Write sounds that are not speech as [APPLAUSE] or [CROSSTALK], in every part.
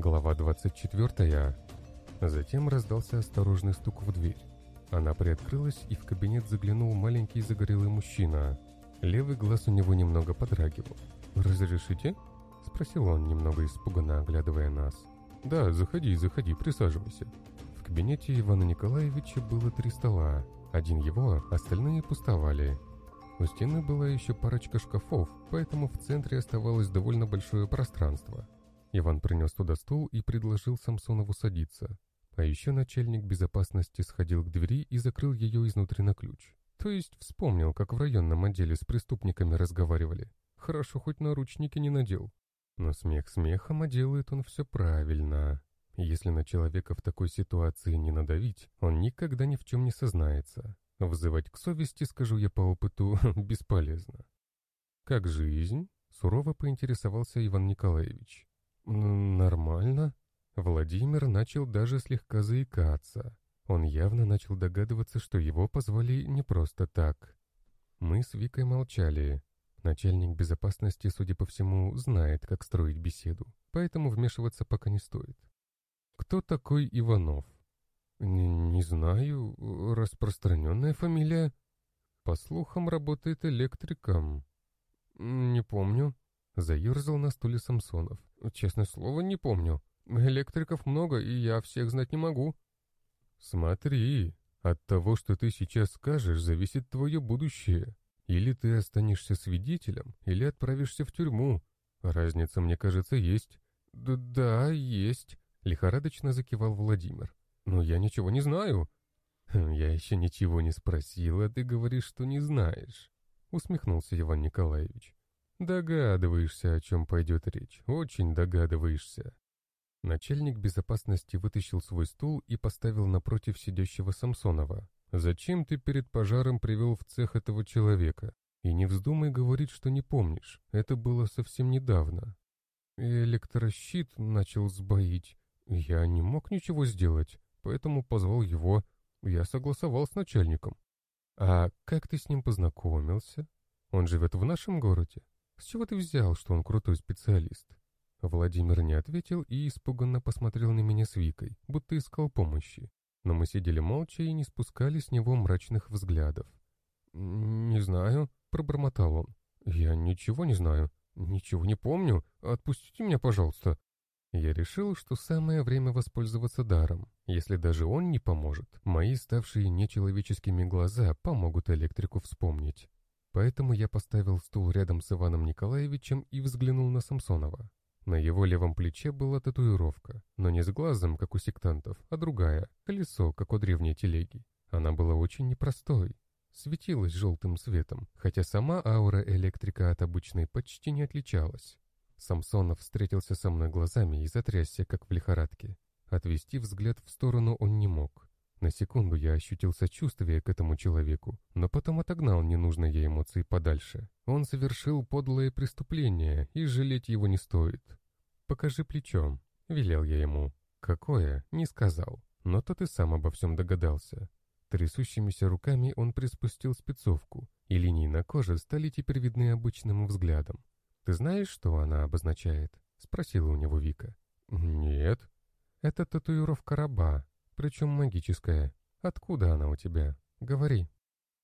Глава 24. Затем раздался осторожный стук в дверь. Она приоткрылась, и в кабинет заглянул маленький загорелый мужчина. Левый глаз у него немного подрагивал. «Разрешите?» — спросил он, немного испуганно оглядывая нас. «Да, заходи, заходи, присаживайся». В кабинете Ивана Николаевича было три стола. Один его, остальные пустовали. У стены была еще парочка шкафов, поэтому в центре оставалось довольно большое пространство. Иван принес туда стул и предложил Самсонову садиться. А еще начальник безопасности сходил к двери и закрыл ее изнутри на ключ. То есть вспомнил, как в районном отделе с преступниками разговаривали. Хорошо, хоть наручники не надел. Но смех смехом, а делает он все правильно. Если на человека в такой ситуации не надавить, он никогда ни в чем не сознается. Взывать к совести, скажу я по опыту, [LAUGHS] бесполезно. «Как жизнь?» — сурово поинтересовался Иван Николаевич. «Нормально». Владимир начал даже слегка заикаться. Он явно начал догадываться, что его позвали не просто так. Мы с Викой молчали. Начальник безопасности, судя по всему, знает, как строить беседу, поэтому вмешиваться пока не стоит. «Кто такой Иванов?» «Не, не знаю. Распространенная фамилия?» «По слухам, работает электриком». «Не помню», Заерзал на стуле Самсонов. «Честное слово, не помню. Электриков много, и я всех знать не могу». «Смотри, от того, что ты сейчас скажешь, зависит твое будущее. Или ты останешься свидетелем, или отправишься в тюрьму. Разница, мне кажется, есть». «Да, да есть», — лихорадочно закивал Владимир. «Но я ничего не знаю». «Хм, «Я еще ничего не спросил, а ты говоришь, что не знаешь», — усмехнулся Иван Николаевич. Догадываешься, о чем пойдет речь, очень догадываешься. Начальник безопасности вытащил свой стул и поставил напротив сидящего Самсонова. «Зачем ты перед пожаром привел в цех этого человека? И не вздумай говорить, что не помнишь, это было совсем недавно». Электрощит начал сбоить. Я не мог ничего сделать, поэтому позвал его. Я согласовал с начальником. «А как ты с ним познакомился? Он живет в нашем городе?» «С чего ты взял, что он крутой специалист?» Владимир не ответил и испуганно посмотрел на меня с Викой, будто искал помощи. Но мы сидели молча и не спускали с него мрачных взглядов. «Не знаю», — пробормотал он. «Я ничего не знаю, ничего не помню. Отпустите меня, пожалуйста». Я решил, что самое время воспользоваться даром. Если даже он не поможет, мои ставшие нечеловеческими глаза помогут электрику вспомнить. Поэтому я поставил стул рядом с Иваном Николаевичем и взглянул на Самсонова. На его левом плече была татуировка, но не с глазом, как у сектантов, а другая, колесо, как у древней телеги. Она была очень непростой, светилась желтым светом, хотя сама аура электрика от обычной почти не отличалась. Самсонов встретился со мной глазами и затрясся, как в лихорадке. Отвести взгляд в сторону он не мог. На секунду я ощутил сочувствие к этому человеку, но потом отогнал ненужные эмоции подальше. Он совершил подлое преступление, и жалеть его не стоит. «Покажи плечо», — велел я ему. «Какое?» — не сказал, но тот и сам обо всем догадался. Трясущимися руками он приспустил спецовку, и линии на коже стали теперь видны обычным взглядом. «Ты знаешь, что она обозначает?» — спросила у него Вика. «Нет». «Это татуировка раба, причем магическая. Откуда она у тебя? Говори».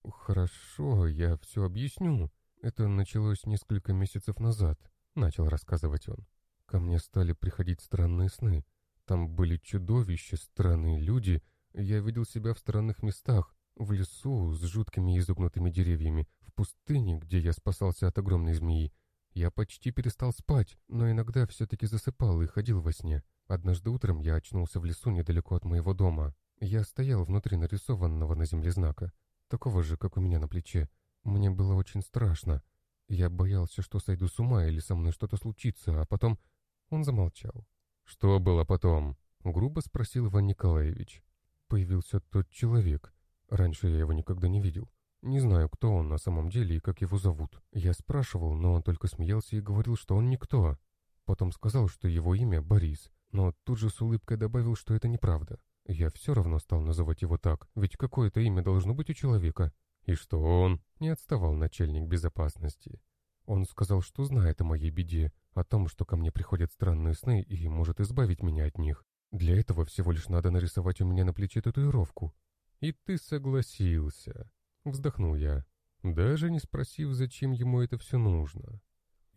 «Хорошо, я все объясню. Это началось несколько месяцев назад», — начал рассказывать он. «Ко мне стали приходить странные сны. Там были чудовища, странные люди. Я видел себя в странных местах, в лесу с жуткими изогнутыми деревьями, в пустыне, где я спасался от огромной змеи. Я почти перестал спать, но иногда все-таки засыпал и ходил во сне. Однажды утром я очнулся в лесу недалеко от моего дома. Я стоял внутри нарисованного на земле знака, такого же, как у меня на плече. Мне было очень страшно. Я боялся, что сойду с ума или со мной что-то случится, а потом... Он замолчал. «Что было потом?» — грубо спросил Иван Николаевич. Появился тот человек. Раньше я его никогда не видел. Не знаю, кто он на самом деле и как его зовут. Я спрашивал, но он только смеялся и говорил, что он никто. Потом сказал, что его имя Борис, но тут же с улыбкой добавил, что это неправда. Я все равно стал называть его так, ведь какое-то имя должно быть у человека. И что он? Не отставал начальник безопасности. Он сказал, что знает о моей беде, о том, что ко мне приходят странные сны и может избавить меня от них. Для этого всего лишь надо нарисовать у меня на плече татуировку. И ты согласился. Вздохнул я, даже не спросив, зачем ему это все нужно.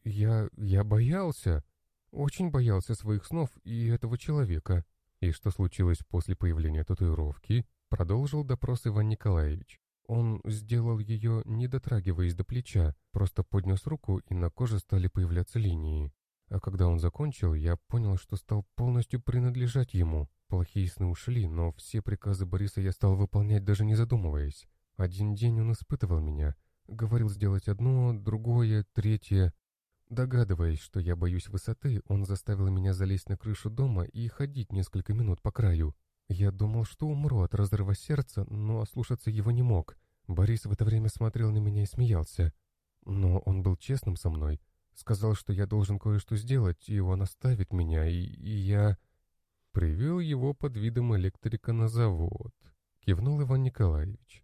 Я... я боялся. Очень боялся своих снов и этого человека. И что случилось после появления татуировки, продолжил допрос Иван Николаевич. Он сделал ее, не дотрагиваясь до плеча, просто поднес руку, и на коже стали появляться линии. А когда он закончил, я понял, что стал полностью принадлежать ему. Плохие сны ушли, но все приказы Бориса я стал выполнять, даже не задумываясь. Один день он испытывал меня. Говорил сделать одно, другое, третье. Догадываясь, что я боюсь высоты, он заставил меня залезть на крышу дома и ходить несколько минут по краю. Я думал, что умру от разрыва сердца, но ослушаться его не мог. Борис в это время смотрел на меня и смеялся. Но он был честным со мной. Сказал, что я должен кое-что сделать, и он оставит меня, и, и я... Привел его под видом электрика на завод. Кивнул Иван Николаевич.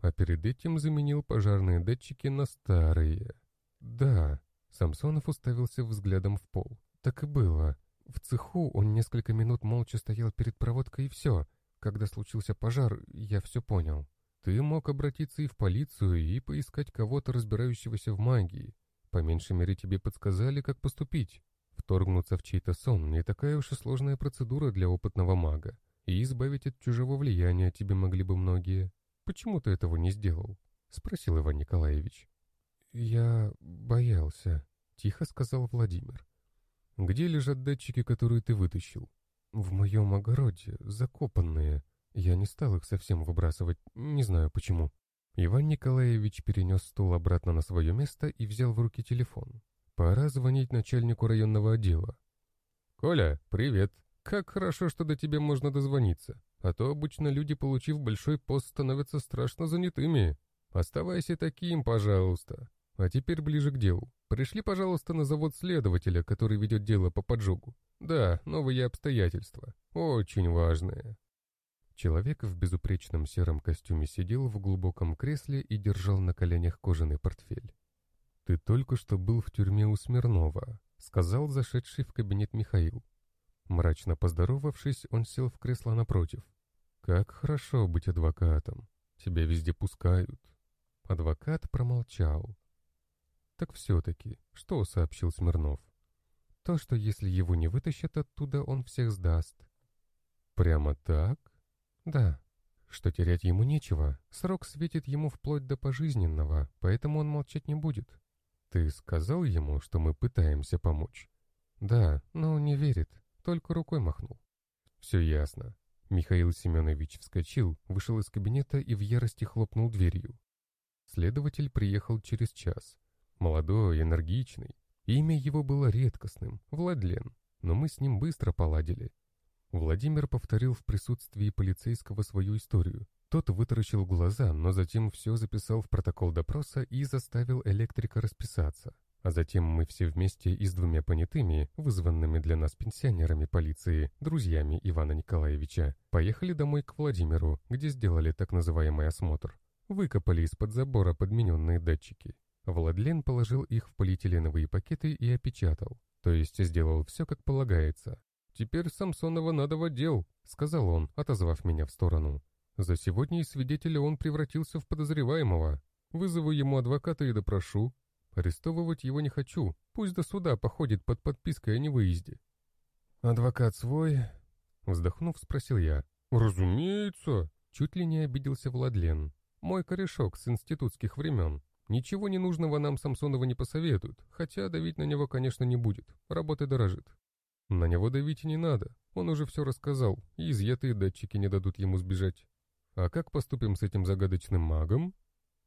А перед этим заменил пожарные датчики на старые. Да, Самсонов уставился взглядом в пол. Так и было. В цеху он несколько минут молча стоял перед проводкой и все. Когда случился пожар, я все понял. Ты мог обратиться и в полицию, и поискать кого-то, разбирающегося в магии. По меньшей мере тебе подсказали, как поступить. Вторгнуться в чей-то сон не такая уж и сложная процедура для опытного мага. И избавить от чужого влияния тебе могли бы многие. Почему ты этого не сделал? Спросил Иван Николаевич. Я боялся, тихо сказал Владимир. «Где лежат датчики, которые ты вытащил?» «В моем огороде, закопанные. Я не стал их совсем выбрасывать, не знаю почему». Иван Николаевич перенес стул обратно на свое место и взял в руки телефон. «Пора звонить начальнику районного отдела». «Коля, привет. Как хорошо, что до тебя можно дозвониться. А то обычно люди, получив большой пост, становятся страшно занятыми. Оставайся таким, пожалуйста. А теперь ближе к делу. Пришли, пожалуйста, на завод следователя, который ведет дело по поджогу. Да, новые обстоятельства. Очень важные. Человек в безупречном сером костюме сидел в глубоком кресле и держал на коленях кожаный портфель. «Ты только что был в тюрьме у Смирнова», — сказал зашедший в кабинет Михаил. Мрачно поздоровавшись, он сел в кресло напротив. «Как хорошо быть адвокатом. Тебя везде пускают». Адвокат промолчал. Так все-таки, что сообщил Смирнов? То, что если его не вытащат оттуда, он всех сдаст. Прямо так? Да. Что терять ему нечего, срок светит ему вплоть до пожизненного, поэтому он молчать не будет. Ты сказал ему, что мы пытаемся помочь? Да, но он не верит, только рукой махнул. Все ясно. Михаил Семенович вскочил, вышел из кабинета и в ярости хлопнул дверью. Следователь приехал через час. Молодой, энергичный. Имя его было редкостным — Владлен, но мы с ним быстро поладили. Владимир повторил в присутствии полицейского свою историю. Тот вытаращил глаза, но затем все записал в протокол допроса и заставил электрика расписаться. А затем мы все вместе и с двумя понятыми, вызванными для нас пенсионерами полиции, друзьями Ивана Николаевича, поехали домой к Владимиру, где сделали так называемый осмотр. Выкопали из-под забора подмененные датчики. Владлен положил их в полиэтиленовые пакеты и опечатал, то есть сделал все как полагается. «Теперь Самсонова надо в отдел», — сказал он, отозвав меня в сторону. «За сегодня из свидетеля он превратился в подозреваемого. Вызову ему адвоката и допрошу. Арестовывать его не хочу, пусть до суда походит под подпиской о невыезде». «Адвокат свой?» Вздохнув, спросил я. «Разумеется!» Чуть ли не обиделся Владлен. «Мой корешок с институтских времен. Ничего ненужного нам Самсонова не посоветуют, хотя давить на него, конечно, не будет, работы дорожит. На него давить и не надо, он уже все рассказал, и изъятые датчики не дадут ему сбежать. А как поступим с этим загадочным магом?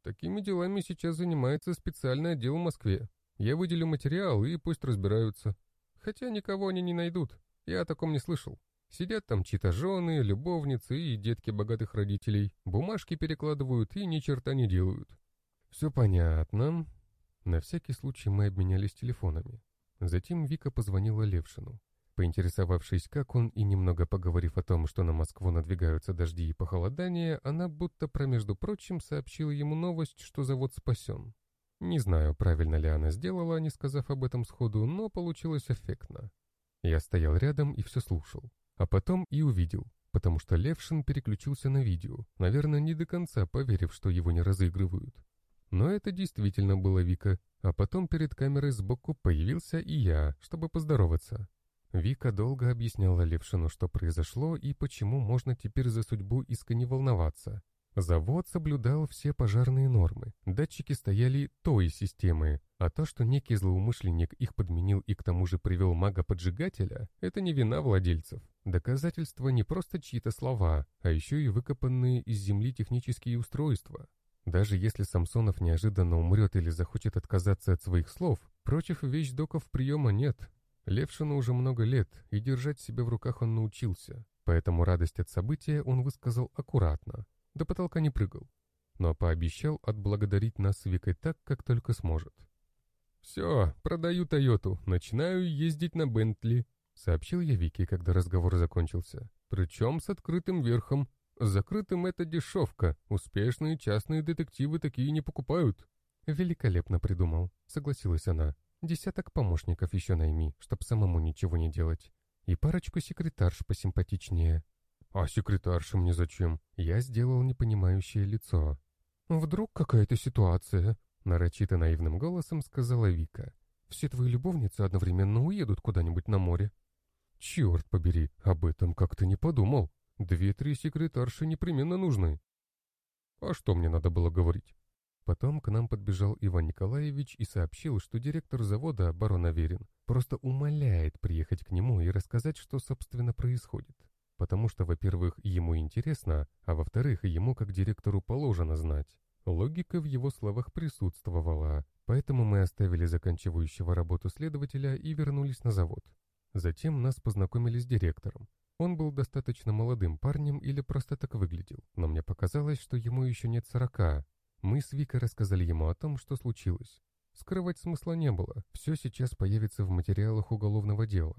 Такими делами сейчас занимается специальный отдел в Москве. Я выделю материал, и пусть разбираются. Хотя никого они не найдут, я о таком не слышал. Сидят там чьи-то жены, любовницы и детки богатых родителей, бумажки перекладывают и ни черта не делают. «Все понятно». На всякий случай мы обменялись телефонами. Затем Вика позвонила Левшину. Поинтересовавшись, как он, и немного поговорив о том, что на Москву надвигаются дожди и похолодание, она будто промежду прочим сообщила ему новость, что завод спасен. Не знаю, правильно ли она сделала, не сказав об этом сходу, но получилось эффектно. Я стоял рядом и все слушал. А потом и увидел, потому что Левшин переключился на видео, наверное, не до конца поверив, что его не разыгрывают. Но это действительно было Вика, а потом перед камерой сбоку появился и я, чтобы поздороваться. Вика долго объясняла Левшину, что произошло и почему можно теперь за судьбу Иска не волноваться. Завод соблюдал все пожарные нормы, датчики стояли той системы, а то, что некий злоумышленник их подменил и к тому же привел мага-поджигателя, это не вина владельцев. Доказательства не просто чьи-то слова, а еще и выкопанные из земли технические устройства. Даже если Самсонов неожиданно умрет или захочет отказаться от своих слов, прочих вещдоков приема нет. Левшину уже много лет, и держать себя в руках он научился. Поэтому радость от события он высказал аккуратно, до потолка не прыгал, но пообещал отблагодарить нас с Викой так, как только сможет. «Все, продаю Тойоту, начинаю ездить на Бентли», — сообщил я Вике, когда разговор закончился. «Причем с открытым верхом, Закрытым это дешевка, успешные частные детективы такие не покупают. Великолепно придумал, согласилась она. Десяток помощников еще найми, чтоб самому ничего не делать. И парочку секретарш посимпатичнее. А секретарша мне зачем? Я сделал непонимающее лицо. Вдруг какая-то ситуация, нарочито наивным голосом сказала Вика. Все твои любовницы одновременно уедут куда-нибудь на море. Черт побери, об этом как-то не подумал. Две-три секретарши непременно нужны. А что мне надо было говорить? Потом к нам подбежал Иван Николаевич и сообщил, что директор завода, барон Аверин, просто умоляет приехать к нему и рассказать, что, собственно, происходит. Потому что, во-первых, ему интересно, а во-вторых, ему, как директору, положено знать. Логика в его словах присутствовала, поэтому мы оставили заканчивающего работу следователя и вернулись на завод. Затем нас познакомили с директором, он был достаточно молодым парнем или просто так выглядел, но мне показалось, что ему еще нет сорока. Мы с Викой рассказали ему о том, что случилось. Скрывать смысла не было, все сейчас появится в материалах уголовного дела.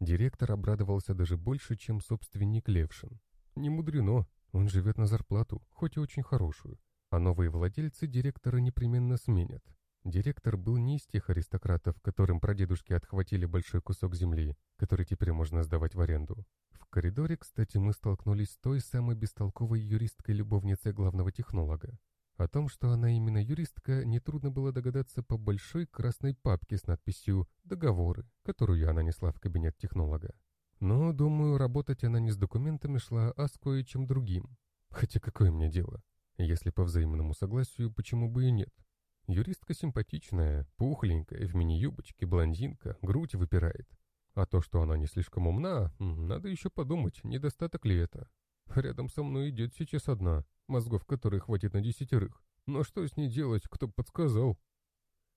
Директор обрадовался даже больше, чем собственник Левшин. Не мудрено, он живет на зарплату, хоть и очень хорошую, а новые владельцы директора непременно сменят. Директор был не из тех аристократов, которым прадедушки отхватили большой кусок земли, который теперь можно сдавать в аренду коридоре, кстати, мы столкнулись с той самой бестолковой юристкой-любовницей главного технолога. О том, что она именно юристка, нетрудно было догадаться по большой красной папке с надписью «Договоры», которую она несла в кабинет технолога. Но, думаю, работать она не с документами шла, а с кое-чем другим. Хотя какое мне дело? Если по взаимному согласию, почему бы и нет? Юристка симпатичная, пухленькая, в мини-юбочке, блондинка, грудь выпирает. А то, что она не слишком умна, надо еще подумать, недостаток ли это. Рядом со мной идет сейчас одна, мозгов которой хватит на десятерых. Но что с ней делать, кто подсказал?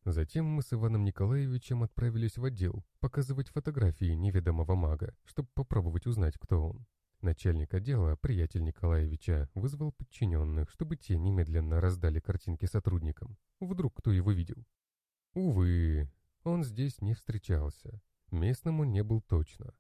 Затем мы с Иваном Николаевичем отправились в отдел показывать фотографии неведомого мага, чтобы попробовать узнать, кто он. Начальник отдела, приятель Николаевича, вызвал подчиненных, чтобы те немедленно раздали картинки сотрудникам. Вдруг кто его видел. Увы, он здесь не встречался. Местному не был точно.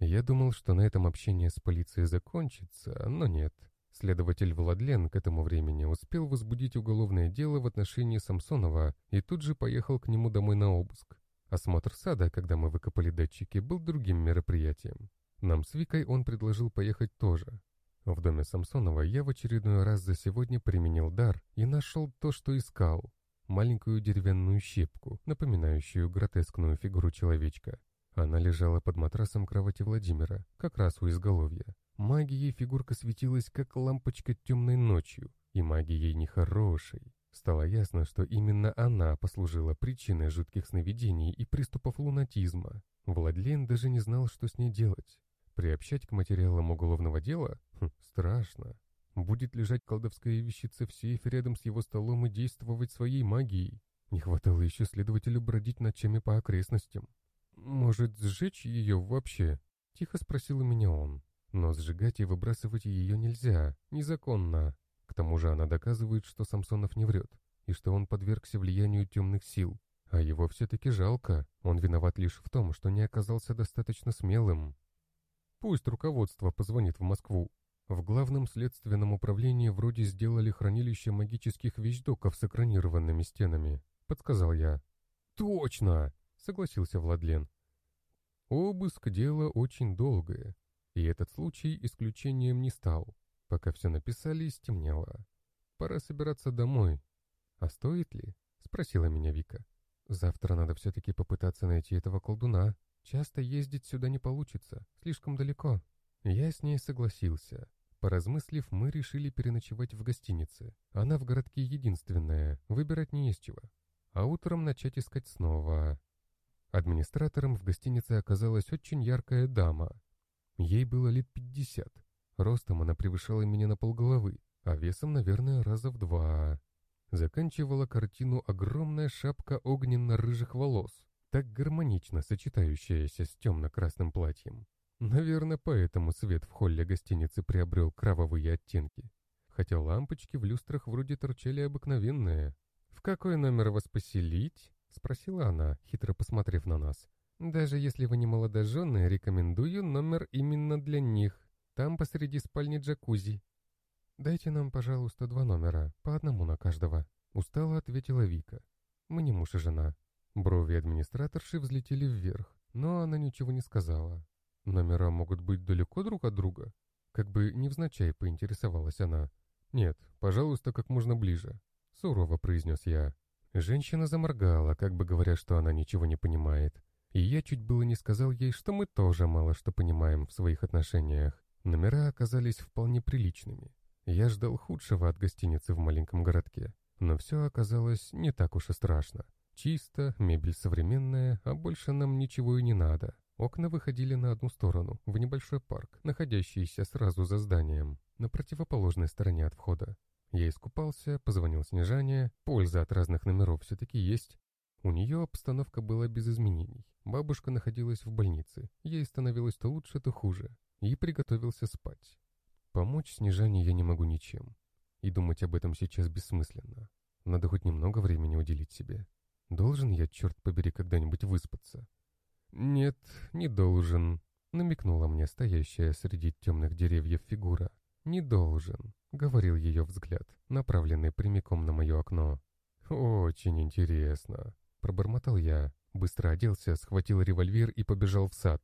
Я думал, что на этом общение с полицией закончится, но нет. Следователь Владлен к этому времени успел возбудить уголовное дело в отношении Самсонова и тут же поехал к нему домой на обыск. Осмотр сада, когда мы выкопали датчики, был другим мероприятием. Нам с Викой он предложил поехать тоже. В доме Самсонова я в очередной раз за сегодня применил дар и нашел то, что искал маленькую деревянную щепку, напоминающую гротескную фигуру человечка. Она лежала под матрасом кровати Владимира, как раз у изголовья. Магией фигурка светилась, как лампочка темной ночью, и магией нехорошей. Стало ясно, что именно она послужила причиной жутких сновидений и приступов лунатизма. Владлен даже не знал, что с ней делать. Приобщать к материалам уголовного дела? Хм, страшно. Будет лежать колдовская вещица в сейфе рядом с его столом и действовать своей магией. Не хватало еще следователю бродить ночами по окрестностям. «Может, сжечь ее вообще?» — тихо спросил у меня он. «Но сжигать и выбрасывать ее нельзя, незаконно. К тому же она доказывает, что Самсонов не врет, и что он подвергся влиянию темных сил. А его все-таки жалко, он виноват лишь в том, что не оказался достаточно смелым. Пусть руководство позвонит в Москву, В главном следственном управлении вроде сделали хранилище магических вещдоков с экранированными стенами, подсказал я. Точно! согласился Владлен. Обыск — дело очень долгое, и этот случай исключением не стал. Пока все написали, стемнело. Пора собираться домой. А стоит ли? Спросила меня Вика. Завтра надо все-таки попытаться найти этого колдуна. Часто ездить сюда не получится, слишком далеко. Я с ней согласился. Поразмыслив, мы решили переночевать в гостинице. Она в городке единственная, выбирать не из чего. А утром начать искать снова. Администратором в гостинице оказалась очень яркая дама. Ей было лет пятьдесят. Ростом она превышала меня на полголовы, а весом, наверное, раза в два. Заканчивала картину огромная шапка огненно-рыжих волос, так гармонично сочетающаяся с темно-красным платьем. Наверное, поэтому свет в холле гостиницы приобрел кровавые оттенки. Хотя лампочки в люстрах вроде торчали обыкновенные. «В какой номер вас поселить?» — спросила она, хитро посмотрев на нас. «Даже если вы не молодоженные, рекомендую номер именно для них. Там посреди спальни джакузи». «Дайте нам, пожалуйста, два номера, по одному на каждого», — устало ответила Вика. «Мы не муж и жена». Брови администраторши взлетели вверх, но она ничего не сказала. Номера могут быть далеко друг от друга? Как бы невзначай поинтересовалась она. Нет, пожалуйста, как можно ближе. Сурово произнес я. Женщина заморгала, как бы говоря, что она ничего не понимает. И я чуть было не сказал ей, что мы тоже мало что понимаем в своих отношениях. Номера оказались вполне приличными. Я ждал худшего от гостиницы в маленьком городке. Но все оказалось не так уж и страшно. Чисто, мебель современная, а больше нам ничего и не надо. Окна выходили на одну сторону, в небольшой парк, находящийся сразу за зданием, на противоположной стороне от входа. Я искупался, позвонил Снежане, польза от разных номеров все-таки есть. У нее обстановка была без изменений. Бабушка находилась в больнице, ей становилось то лучше, то хуже, и приготовился спать. Помочь Снежане я не могу ничем, и думать об этом сейчас бессмысленно. Надо хоть немного времени уделить себе. Должен я, черт побери, когда-нибудь выспаться. «Нет, не должен», — намекнула мне стоящая среди темных деревьев фигура. «Не должен», — говорил ее взгляд, направленный прямиком на мое окно. «Очень интересно», — пробормотал я. Быстро оделся, схватил револьвер и побежал в сад.